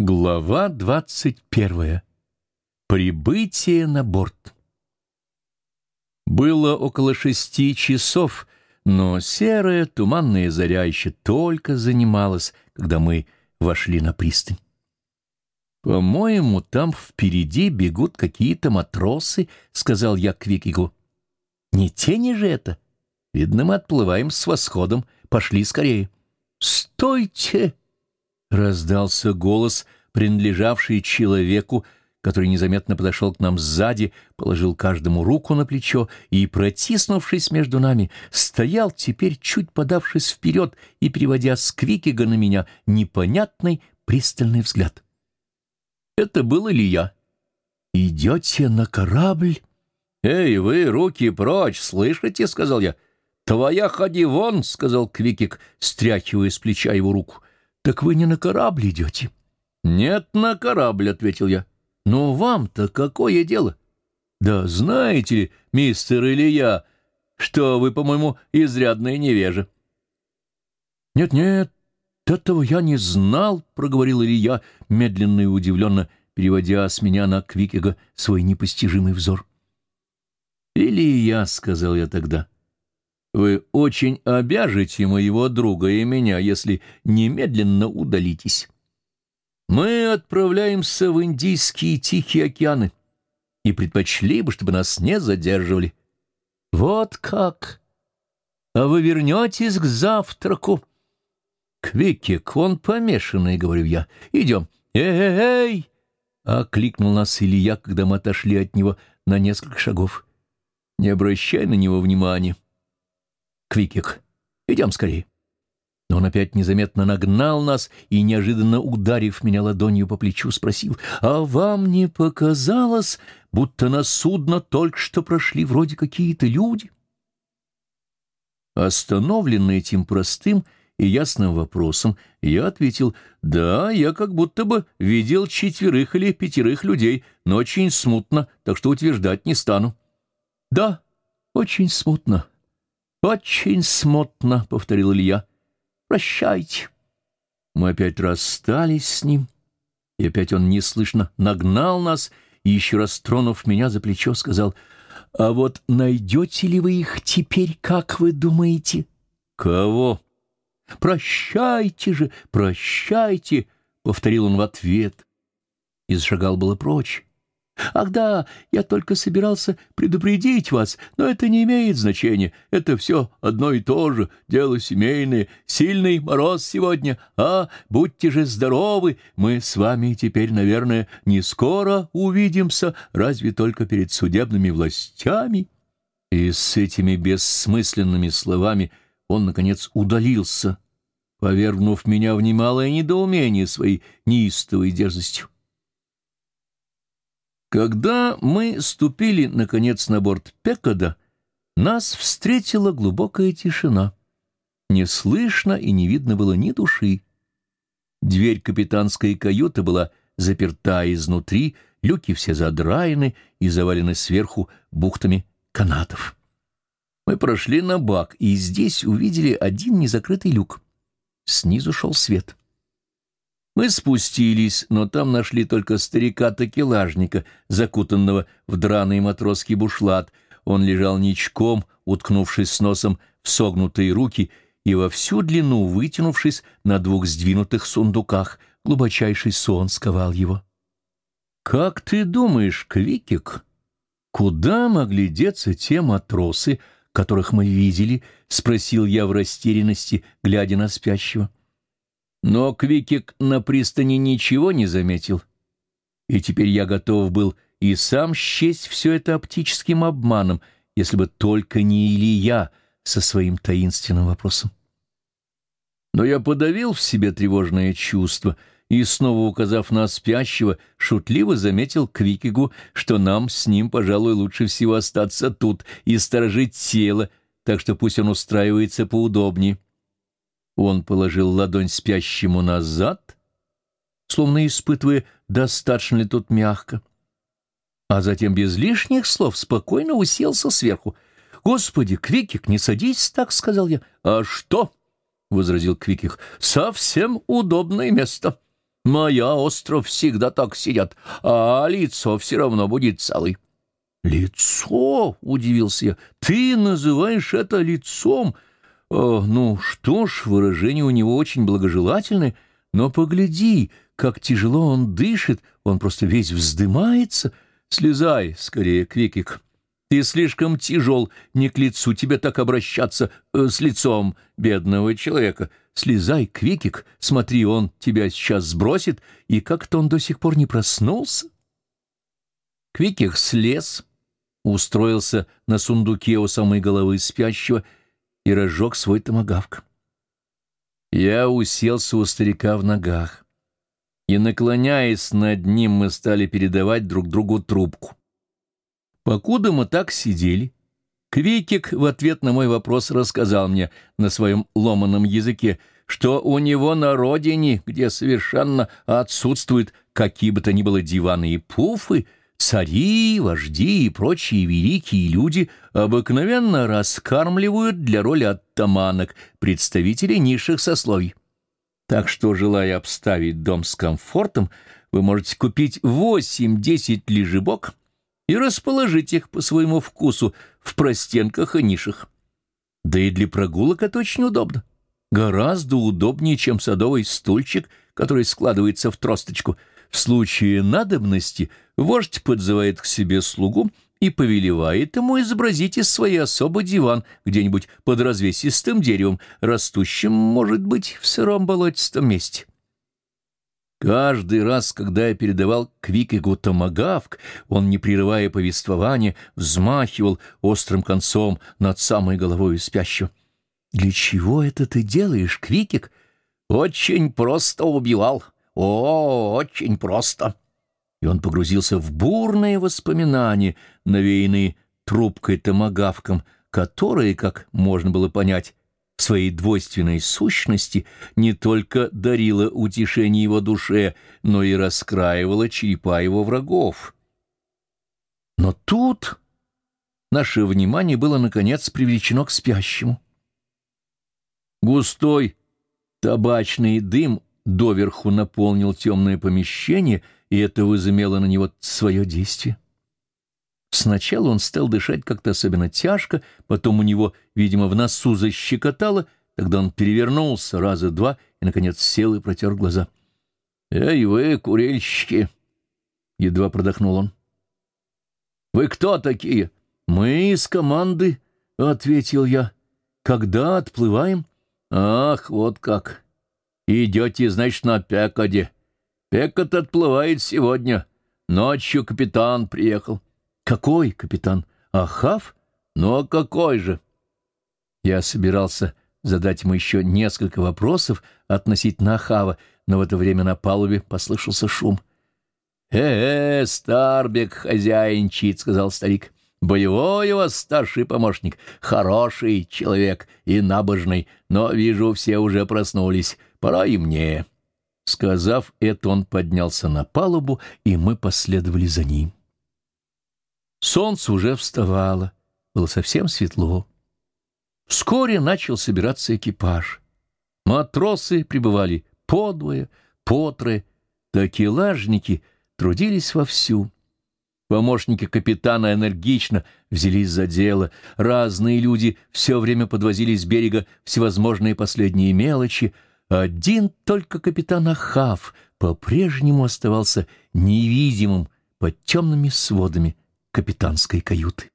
Глава двадцать первая. Прибытие на борт. Было около шести часов, но серая туманная заря еще только занималась, когда мы вошли на пристань. «По-моему, там впереди бегут какие-то матросы», — сказал я Квикигу. «Не тени же это? Видно, мы отплываем с восходом. Пошли скорее». «Стойте!» — раздался голос, принадлежавший человеку, который незаметно подошел к нам сзади, положил каждому руку на плечо и, протиснувшись между нами, стоял теперь, чуть подавшись вперед и переводя с Квикига на меня непонятный пристальный взгляд. Это был Илья. «Идете на корабль?» «Эй, вы, руки прочь, слышите?» — сказал я. «Твоя ходи вон!» — сказал Квикик, стряхивая с плеча его руку. «Так вы не на корабль идете?» «Нет, на корабль», — ответил я. «Но вам-то какое дело?» «Да знаете ли, мистер Илья, что вы, по-моему, изрядная невежа». «Нет-нет, этого я не знал», — проговорил Илья, медленно и удивленно, переводя с меня на Квикега свой непостижимый взор. «Илья», — сказал я тогда, — вы очень обяжете моего друга и меня, если немедленно удалитесь. Мы отправляемся в Индийские Тихие океаны и предпочли бы, чтобы нас не задерживали. Вот как! А вы вернетесь к завтраку? Квикик, он помешанный, говорю я. Идем. Эй-эй-эй! Окликнул нас Илья, когда мы отошли от него на несколько шагов. Не обращай на него внимания. Квикик, идем скорее. Но он опять незаметно нагнал нас и, неожиданно ударив меня ладонью по плечу, спросил, «А вам не показалось, будто на судно только что прошли вроде какие-то люди?» Остановленный этим простым и ясным вопросом, я ответил, «Да, я как будто бы видел четверых или пятерых людей, но очень смутно, так что утверждать не стану». «Да, очень смутно», «Очень смутно», — повторил Илья. «Прощайте». Мы опять расстались с ним, и опять он неслышно нагнал нас и, еще раз тронув меня за плечо, сказал, «А вот найдете ли вы их теперь, как вы думаете?» «Кого?» «Прощайте же, прощайте», — повторил он в ответ и зашагал было прочь. «Ах да, я только собирался предупредить вас, но это не имеет значения. Это все одно и то же, дело семейное. Сильный мороз сегодня, а? Будьте же здоровы, мы с вами теперь, наверное, не скоро увидимся, разве только перед судебными властями». И с этими бессмысленными словами он, наконец, удалился, повергнув меня в немалое недоумение своей неистовой дерзостью. Когда мы ступили, наконец, на борт Пекода, нас встретила глубокая тишина. Не слышно и не видно было ни души. Дверь капитанской каюты была заперта изнутри, люки все задраены и завалены сверху бухтами канатов. Мы прошли на бак, и здесь увидели один незакрытый люк. Снизу шел свет. Мы спустились, но там нашли только старика-такелажника, закутанного в драный матросский бушлат. Он лежал ничком, уткнувшись с носом в согнутые руки и во всю длину вытянувшись на двух сдвинутых сундуках. Глубочайший сон сковал его. «Как ты думаешь, Квикик, куда могли деться те матросы, которых мы видели?» — спросил я в растерянности, глядя на спящего. Но Квикик на пристани ничего не заметил, и теперь я готов был и сам счесть все это оптическим обманом, если бы только не Илья со своим таинственным вопросом. Но я подавил в себе тревожное чувство и, снова указав на спящего, шутливо заметил Квикигу, что нам с ним, пожалуй, лучше всего остаться тут и сторожить тело, так что пусть он устраивается поудобнее. Он положил ладонь спящему назад, словно испытывая, достаточно ли тут мягко, а затем без лишних слов спокойно уселся сверху. «Господи, Квикик, не садись так», — сказал я. «А что?» — возразил Квикик. «Совсем удобное место. Моя остров всегда так сидят, а лицо все равно будет целый. «Лицо?» — удивился я. «Ты называешь это лицом?» О, «Ну что ж, выражение у него очень благожелательное, но погляди, как тяжело он дышит, он просто весь вздымается. Слезай скорее, Квикик. Ты слишком тяжел, не к лицу тебе так обращаться э, с лицом бедного человека. Слезай, Квикик, смотри, он тебя сейчас сбросит, и как-то он до сих пор не проснулся. Квикик слез, устроился на сундуке у самой головы спящего и разжег свой томогавк. Я уселся у старика в ногах, и, наклоняясь над ним, мы стали передавать друг другу трубку. Покуда мы так сидели, Квикик в ответ на мой вопрос рассказал мне на своем ломаном языке, что у него на родине, где совершенно отсутствуют какие бы то ни было диваны и пуфы, Цари, вожди и прочие великие люди обыкновенно раскармливают для роли оттаманок представителей низших сословий. Так что, желая обставить дом с комфортом, вы можете купить 8-10 лежебок и расположить их по своему вкусу в простенках и нишах. Да и для прогулок это очень удобно. Гораздо удобнее, чем садовый стульчик, который складывается в тросточку — в случае надобности вождь подзывает к себе слугу и повелевает ему изобразить из своей особы диван где-нибудь под развесистым деревом, растущим, может быть, в сыром болотистом месте. Каждый раз, когда я передавал Квикигу томагавк, он, не прерывая повествования, взмахивал острым концом над самой головой спящего. «Для чего это ты делаешь, Квикик?» «Очень просто убивал», о, очень просто. И он погрузился в бурные воспоминания, навеянные трубкой-томагавком, которые, как можно было понять, в своей двойственной сущности не только дарила утешение его душе, но и раскраивала черепа его врагов. Но тут наше внимание было, наконец, привлечено к спящему. Густой табачный дым доверху наполнил темное помещение, и это возымело на него свое действие. Сначала он стал дышать как-то особенно тяжко, потом у него, видимо, в носу защекотало, тогда он перевернулся раза два и, наконец, сел и протер глаза. «Эй вы, курильщики!» — едва продохнул он. «Вы кто такие?» «Мы из команды», — ответил я. «Когда отплываем?» «Ах, вот как!» Идете, значит, на Пекоде. Пекот отплывает сегодня. Ночью капитан приехал. Какой капитан? Ахав? Ну, а какой же? Я собирался задать ему еще несколько вопросов относительно Ахава, но в это время на палубе послышался шум. «Э-э, Старбек хозяинчит», — сказал старик. «Боевой у вас старший помощник, хороший человек и набожный, но, вижу, все уже проснулись. Пора и мне». Сказав это, он поднялся на палубу, и мы последовали за ним. Солнце уже вставало, было совсем светло. Вскоре начал собираться экипаж. Матросы прибывали подвое, потрое, такелажники трудились вовсю. Помощники капитана энергично взялись за дело. Разные люди все время подвозили с берега всевозможные последние мелочи — один только капитан Ахав по-прежнему оставался невидимым под темными сводами капитанской каюты.